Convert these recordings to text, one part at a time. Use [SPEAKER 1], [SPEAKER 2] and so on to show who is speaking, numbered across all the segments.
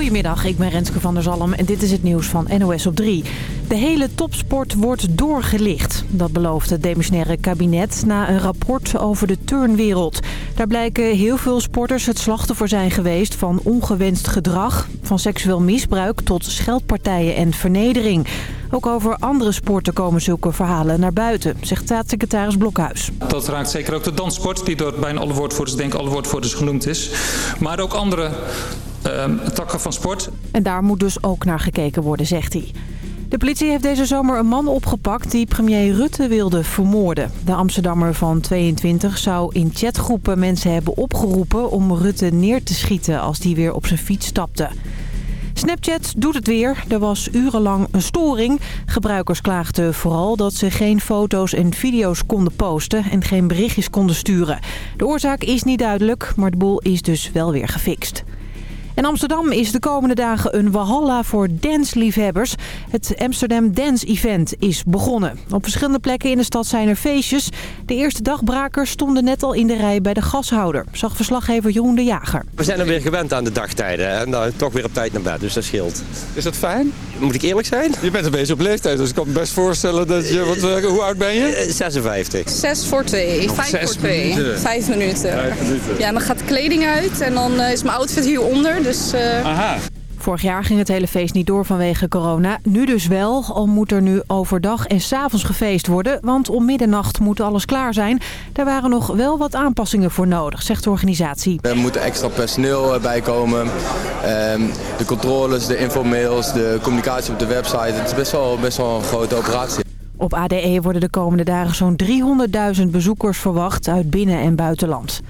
[SPEAKER 1] Goedemiddag, ik ben Renske van der Zalm en dit is het nieuws van NOS op 3. De hele topsport wordt doorgelicht. Dat belooft het demissionaire kabinet na een rapport over de turnwereld. Daar blijken heel veel sporters het slachtoffer zijn geweest van ongewenst gedrag. Van seksueel misbruik tot scheldpartijen en vernedering. Ook over andere sporten komen zulke verhalen naar buiten, zegt staatssecretaris Blokhuis.
[SPEAKER 2] Dat raakt zeker ook de danssport, die door bijna alle woordvoerders, denk alle woordvoerders genoemd is. Maar ook andere uh, takken van sport.
[SPEAKER 1] En daar moet dus ook naar gekeken worden, zegt hij. De politie heeft deze zomer een man opgepakt die premier Rutte wilde vermoorden. De Amsterdammer van 22 zou in chatgroepen mensen hebben opgeroepen om Rutte neer te schieten als die weer op zijn fiets stapte. Snapchat doet het weer. Er was urenlang een storing. Gebruikers klaagden vooral dat ze geen foto's en video's konden posten en geen berichtjes konden sturen. De oorzaak is niet duidelijk, maar de boel is dus wel weer gefixt. In Amsterdam is de komende dagen een walhalla voor dansliefhebbers. Het Amsterdam Dance Event is begonnen. Op verschillende plekken in de stad zijn er feestjes. De eerste dagbrakers stonden net al in de rij bij de gashouder, zag verslaggever Jeroen de Jager.
[SPEAKER 3] We zijn er weer gewend aan de dagtijden en dan toch weer op tijd naar bed, dus dat scheelt.
[SPEAKER 4] Is dat fijn?
[SPEAKER 3] Moet ik eerlijk zijn?
[SPEAKER 4] Je bent een beetje op leeftijd, dus ik kan me best voorstellen dat je... Wat, eh, hoe oud ben je?
[SPEAKER 3] 56.
[SPEAKER 5] 6 voor 2, 5 voor 2, 5 minuten.
[SPEAKER 4] Vijf minuten.
[SPEAKER 5] Ja, dan gaat de kleding uit en dan is mijn outfit hieronder, dus... Uh...
[SPEAKER 4] Aha.
[SPEAKER 1] Vorig jaar ging het hele feest niet door vanwege corona. Nu dus wel, al moet er nu overdag en s'avonds gefeest worden. Want om middernacht moet alles klaar zijn. Daar waren nog wel wat aanpassingen voor nodig, zegt de organisatie.
[SPEAKER 6] Er moet extra personeel bij komen. De controles, de infomails, de communicatie op de website. Het is best wel, best wel een grote operatie.
[SPEAKER 1] Op ADE worden de komende dagen zo'n 300.000 bezoekers verwacht uit binnen- en buitenland.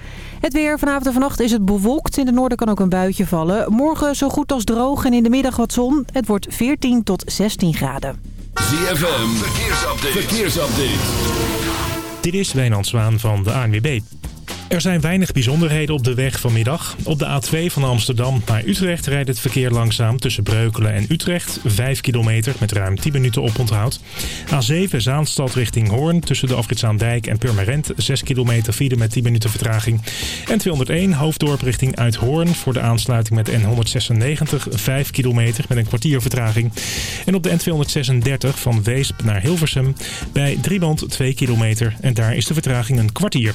[SPEAKER 1] Het weer. Vanavond en vannacht is het bewolkt. In het noorden kan ook een buitje vallen. Morgen zo goed als droog en in de middag wat zon. Het wordt 14 tot 16 graden.
[SPEAKER 7] ZFM. Verkeersupdate. Verkeersupdate.
[SPEAKER 8] Dit is Wijnand Zwaan van de ANWB. Er zijn weinig bijzonderheden op de weg vanmiddag. Op de A2 van Amsterdam naar Utrecht rijdt het verkeer langzaam tussen Breukelen en Utrecht. 5 kilometer met ruim 10 minuten oponthoud. A7 Zaanstad richting Hoorn tussen de Afritzaandijk en Purmerend. 6 kilometer file met 10 minuten vertraging. En 201 Hoofddorp richting Uithoorn voor de aansluiting met N196. 5 kilometer met een kwartier vertraging. En op de N236 van Weesp naar Hilversum bij Drieband 2 kilometer. En daar is de vertraging een kwartier.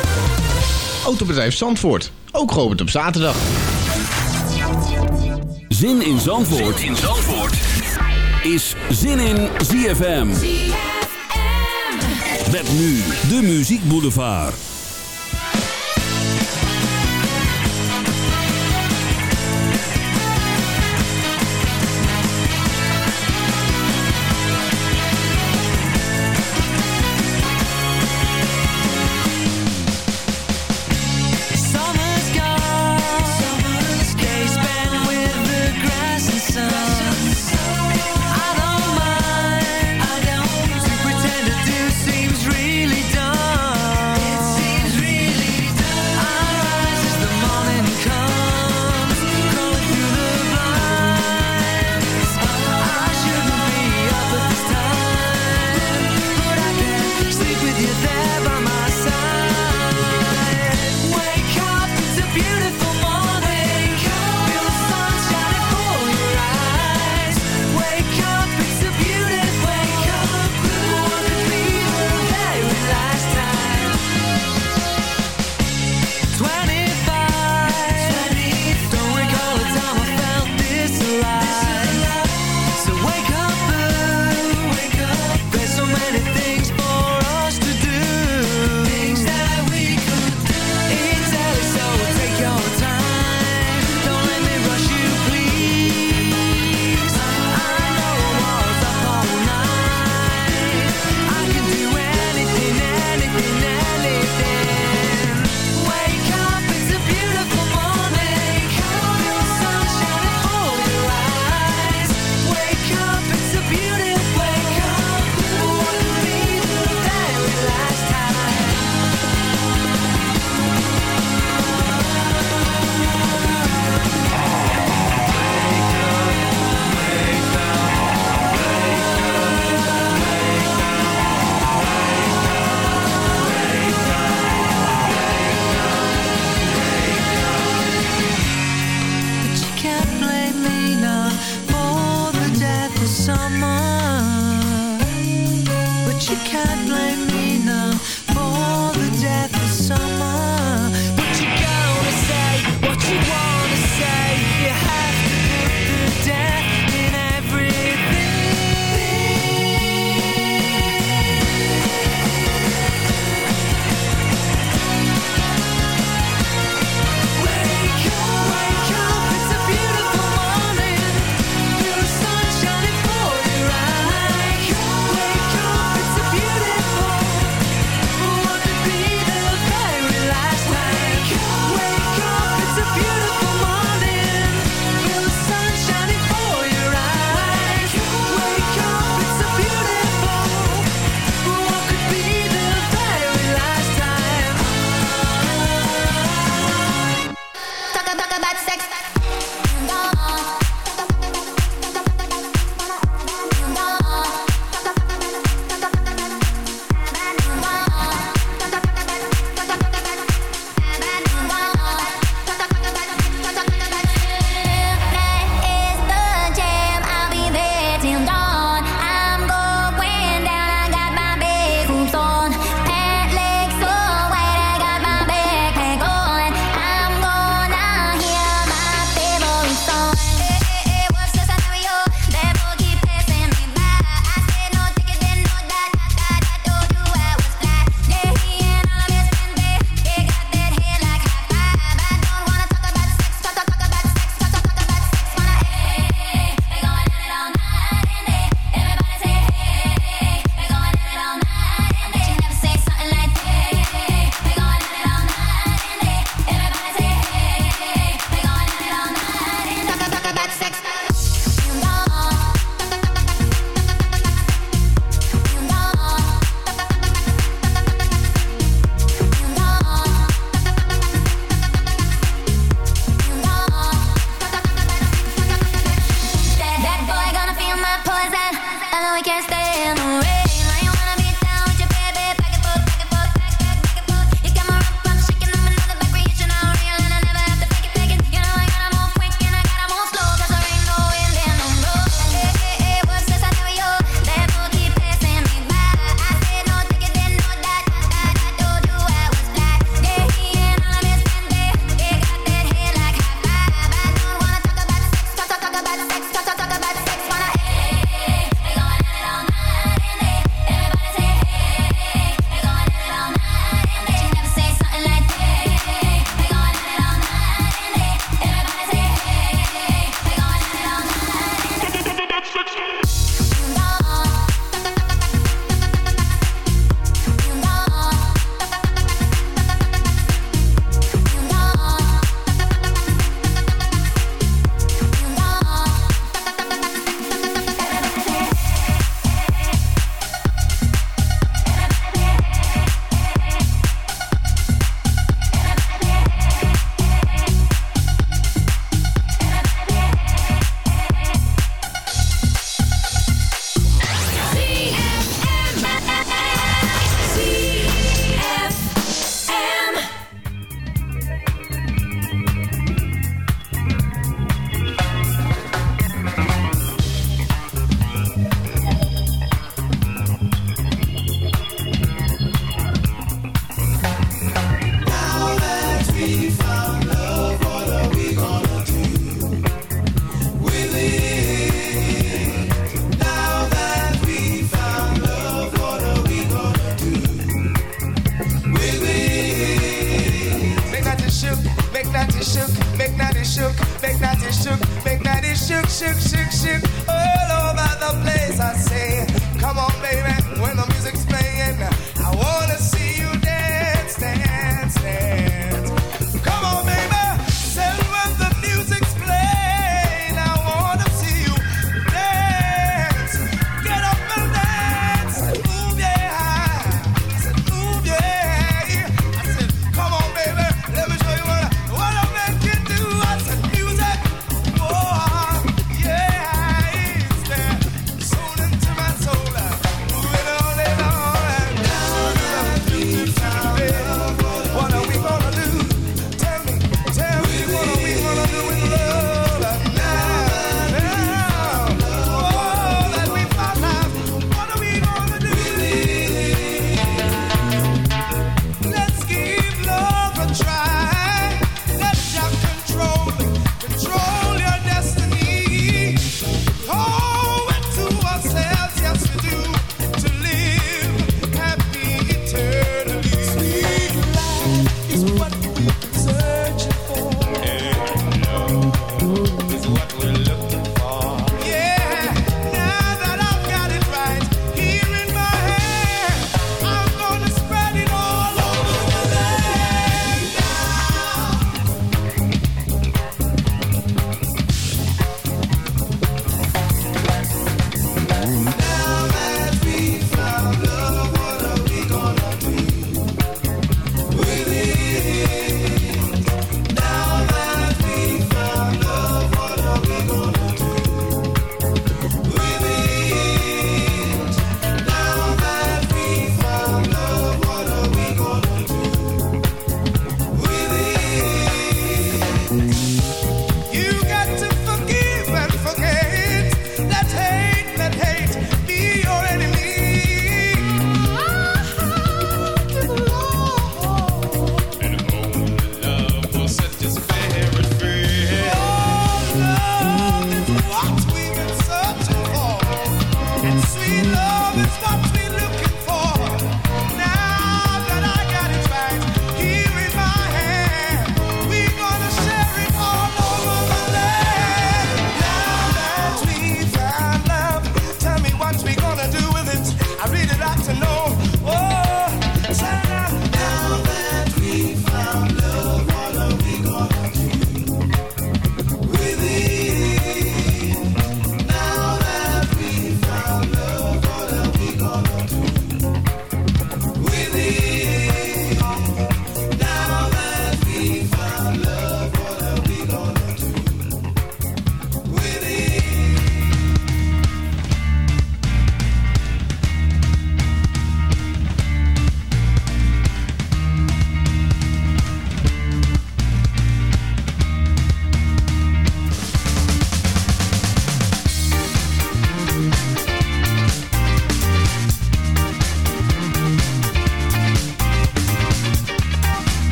[SPEAKER 7] Autobedrijf Zandvoort. Ook geopend op zaterdag.
[SPEAKER 9] Zin in Zandvoort,
[SPEAKER 7] in Zandvoort.
[SPEAKER 9] is Zin in ZFM. Met nu de Muziek Boulevard.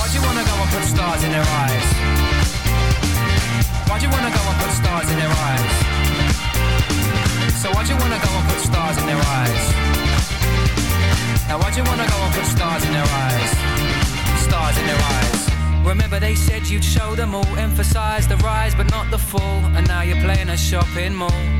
[SPEAKER 10] Why'd you wanna go and put stars in their eyes? Why'd you wanna go and put stars in their eyes? So why'd you wanna go and put stars in their eyes? Now why'd you wanna go and put stars in their eyes? Stars in their eyes. Remember they said you'd show them all, emphasize the rise but not the fall, and now you're playing a shopping mall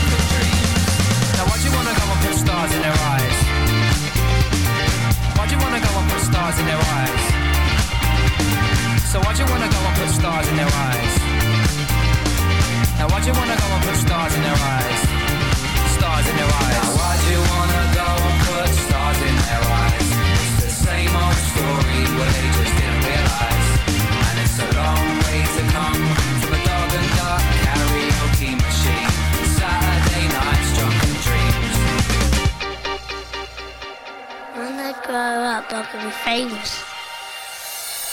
[SPEAKER 10] So why'd you wanna go and put stars in their eyes? Now why'd you wanna go and put stars in their eyes? Stars in their eyes. Now why'd you wanna go and put stars in their eyes? It's the same old story where they just didn't realize. And it's a long way to come from a dog and duck karaoke machine. Saturday nights, drunken dreams.
[SPEAKER 11] When I grow up, I can be famous.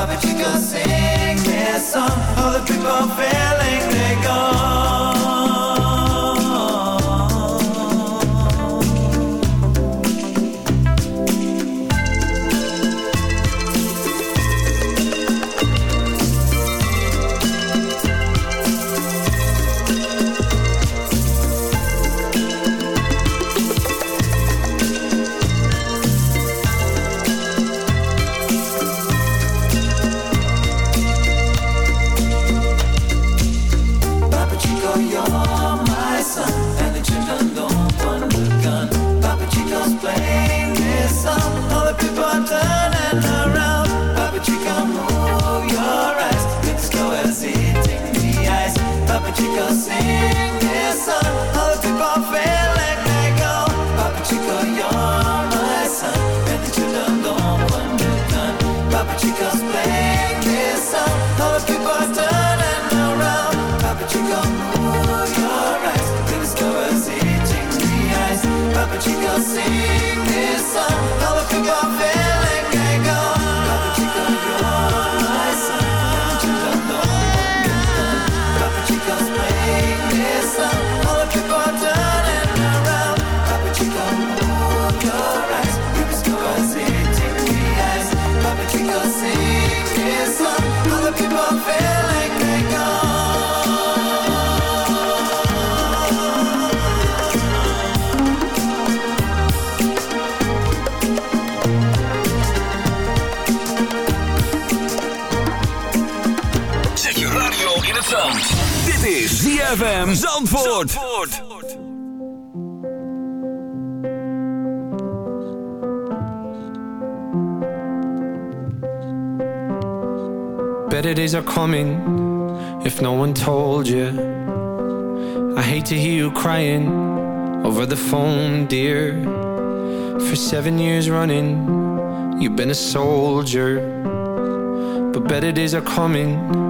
[SPEAKER 12] Ice. Papa Chico, sing this song. All the people are you kan sing this song.
[SPEAKER 9] How I ZFM Zandvoort.
[SPEAKER 13] Better days are coming if no one told you. I hate to hear you crying over the phone, dear. For seven years running, you've been a soldier. But better days are coming,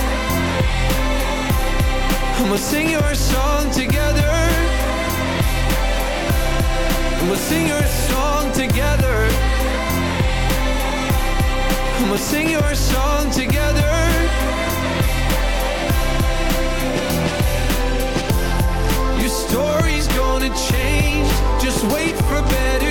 [SPEAKER 14] I'ma sing your song together. I'ma sing your song together. I'ma sing your song together. Your story's gonna change. Just wait for better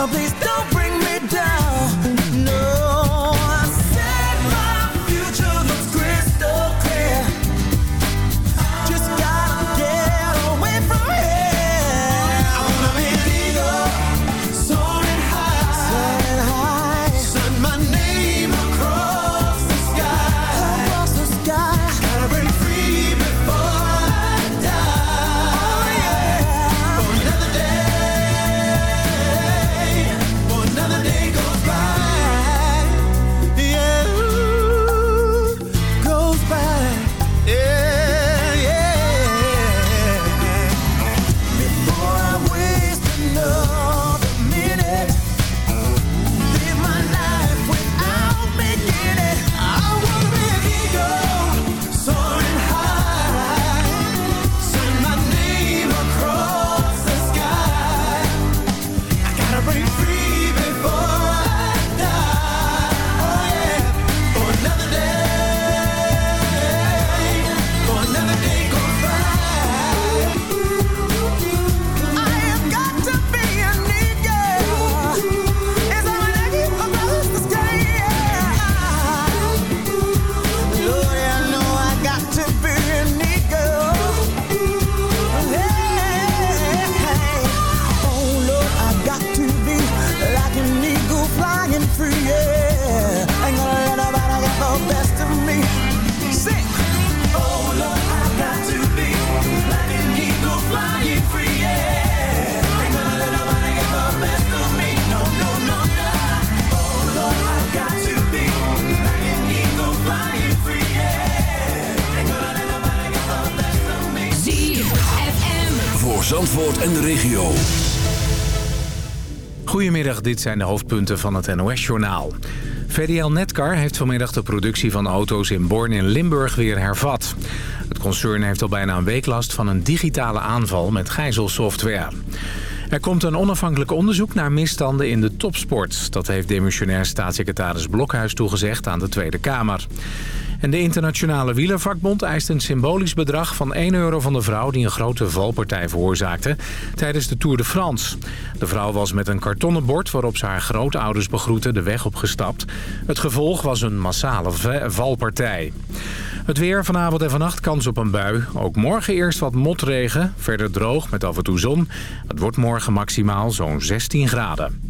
[SPEAKER 15] uh, please
[SPEAKER 16] dit zijn de hoofdpunten van het NOS-journaal. VDL Netcar heeft vanmiddag de productie van auto's in Born in Limburg weer hervat. Het concern heeft al bijna een week last van een digitale aanval met gijzelsoftware. Er komt een onafhankelijk onderzoek naar misstanden in de topsport. Dat heeft demissionair staatssecretaris Blokhuis toegezegd aan de Tweede Kamer. En de internationale wielervakbond eist een symbolisch bedrag van 1 euro van de vrouw... die een grote valpartij veroorzaakte tijdens de Tour de France. De vrouw was met een kartonnen bord waarop ze haar grootouders begroette de weg opgestapt. Het gevolg was een massale valpartij. Het weer vanavond en vannacht kans op een bui. Ook morgen eerst wat motregen, verder droog met af en toe zon. Het wordt morgen maximaal zo'n 16 graden.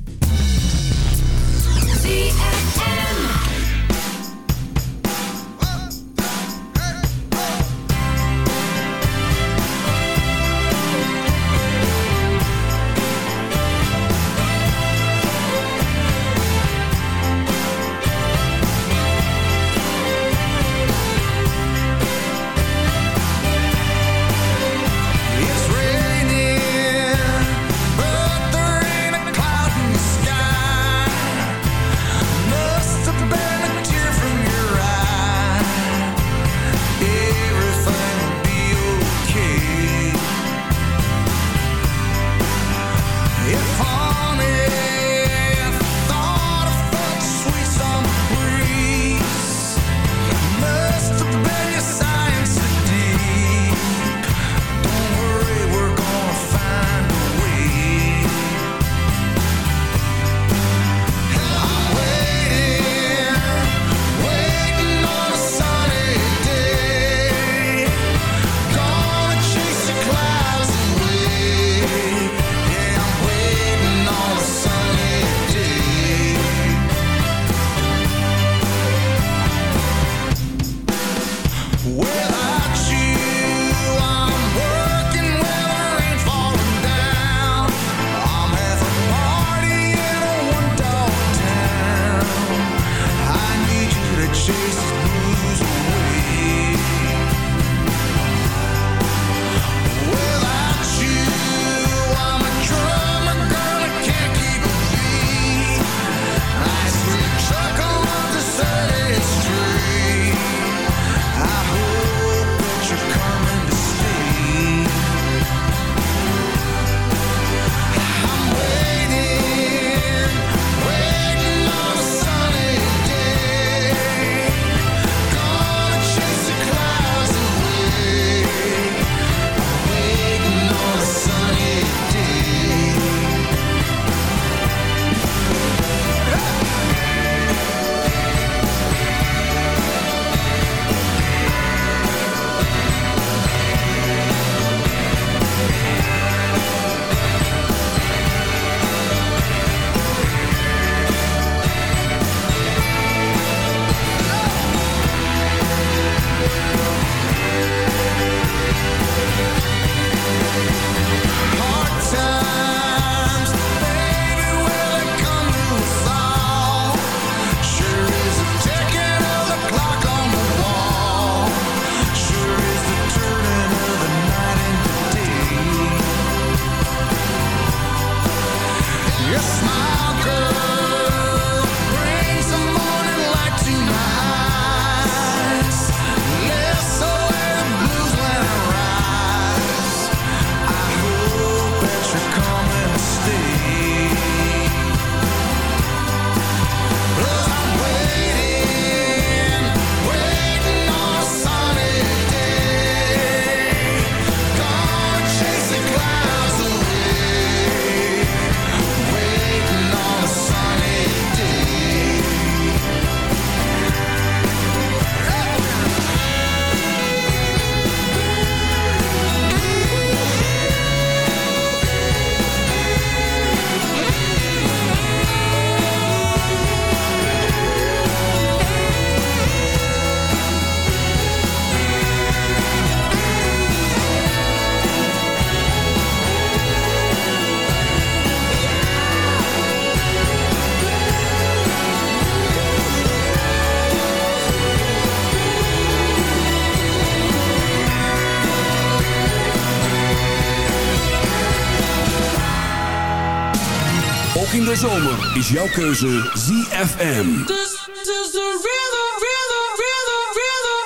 [SPEAKER 9] Is jouw keuze ZFM.
[SPEAKER 17] This is the rhythm, rhythm, rhythm, rhythm.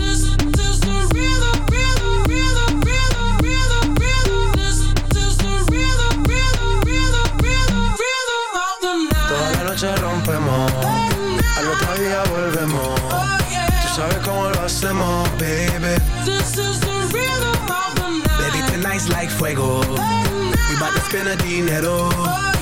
[SPEAKER 17] This is the rhythm, rhythm, rhythm, rhythm, rhythm, rhythm. This is the rhythm, rhythm, rhythm, rhythm, rhythm of the night.
[SPEAKER 18] Toda la noche rompemos, al otro día volvemos. Tú sabes cómo lo hacemos, baby.
[SPEAKER 17] This is the rhythm of the night.
[SPEAKER 18] Baby, tonight's like fuego. We bout to spend a dinero. We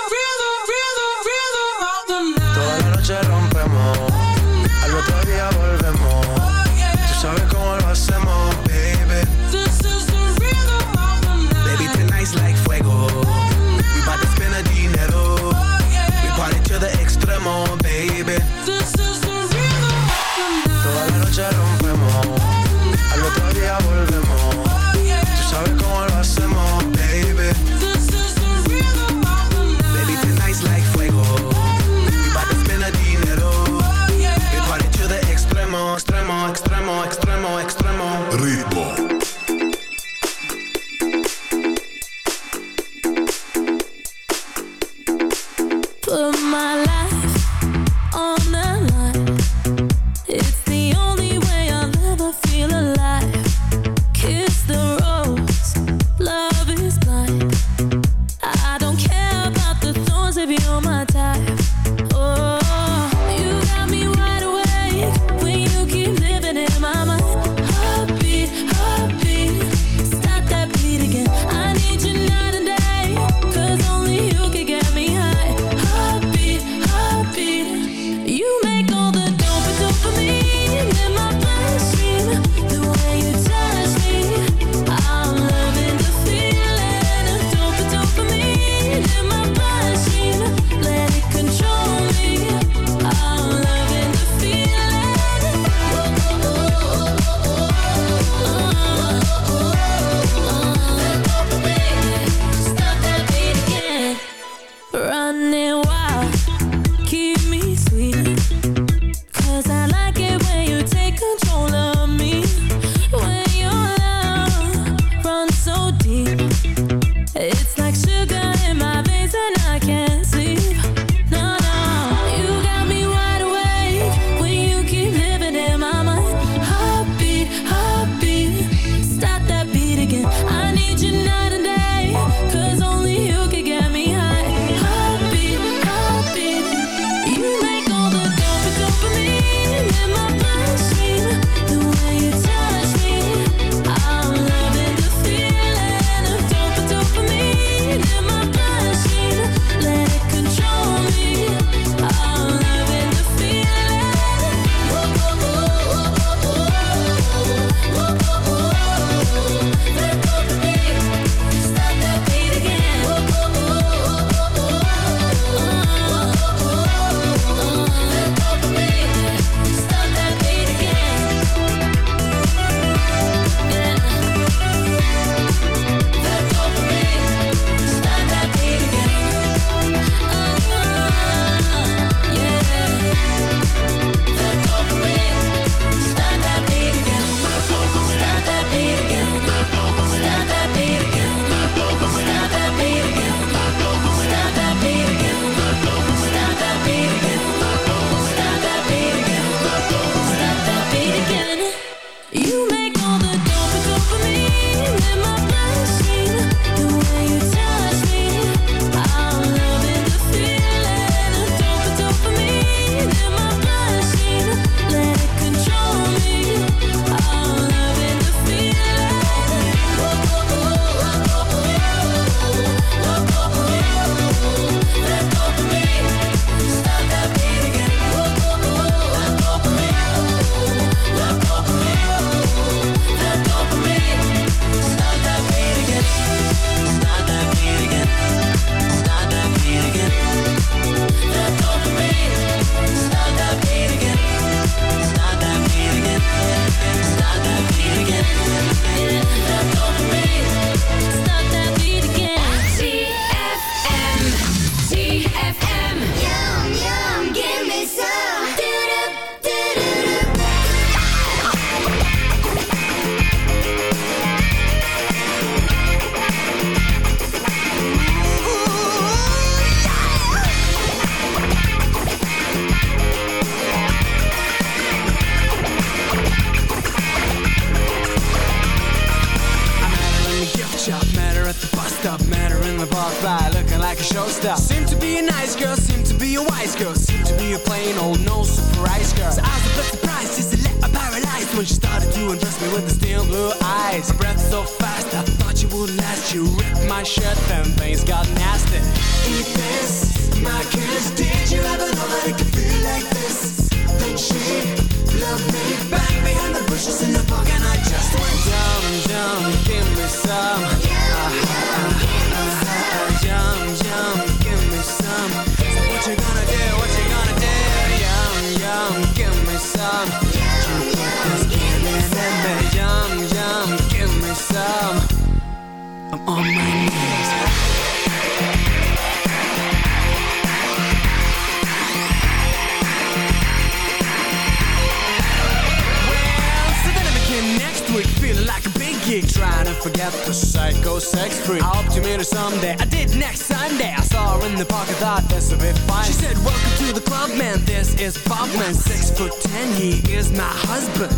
[SPEAKER 19] next Sunday. I saw her in the park. I thought this would be fine. She said, "Welcome to the club, man. This is Bob, man. Six foot ten. He is my husband."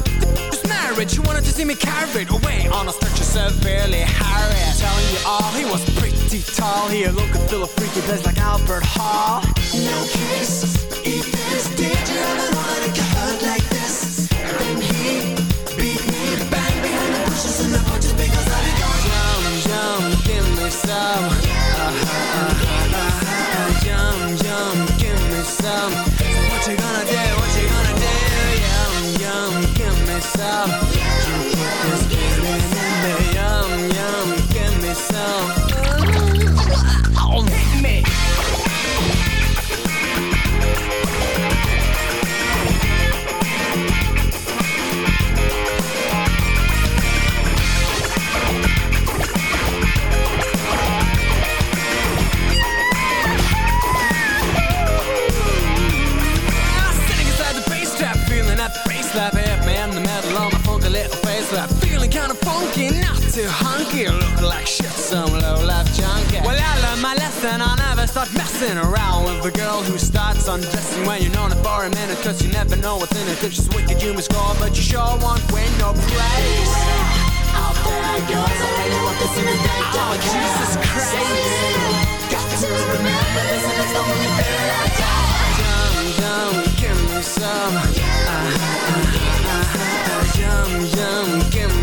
[SPEAKER 19] Just married. She wanted to see me carried away on a stretcher severely harried. Telling you all, he was pretty tall. He looked and feel a freaky place like Albert Hall.
[SPEAKER 15] No kiss, eat this. Did you ever know myself like
[SPEAKER 19] shit, some low life junkie. Well, I learned my lesson, I never start messing around with a girl who starts undressing when you're known it for a minute, cause you never know what's in it. If she's wicked, you must score, but you sure won't win no praise.
[SPEAKER 15] Out there goes, I really want this in the day.
[SPEAKER 19] Oh, Jesus Christ.
[SPEAKER 15] Got to remember this and it's the only thing I got.
[SPEAKER 19] Yum, yum, give me some. Uh-huh, uh-huh, uh-huh. Yum, yum, give me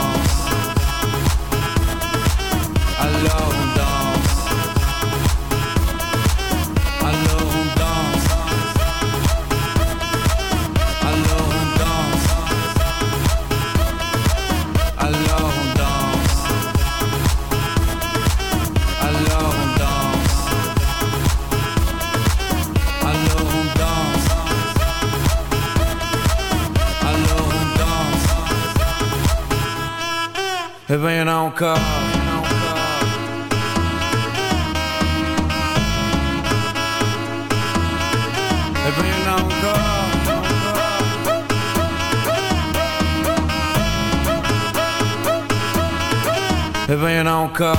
[SPEAKER 14] ben je?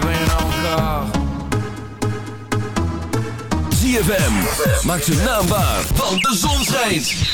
[SPEAKER 14] Ben je nou kaal?
[SPEAKER 20] ZFM, maak naambaar de zon schijnt.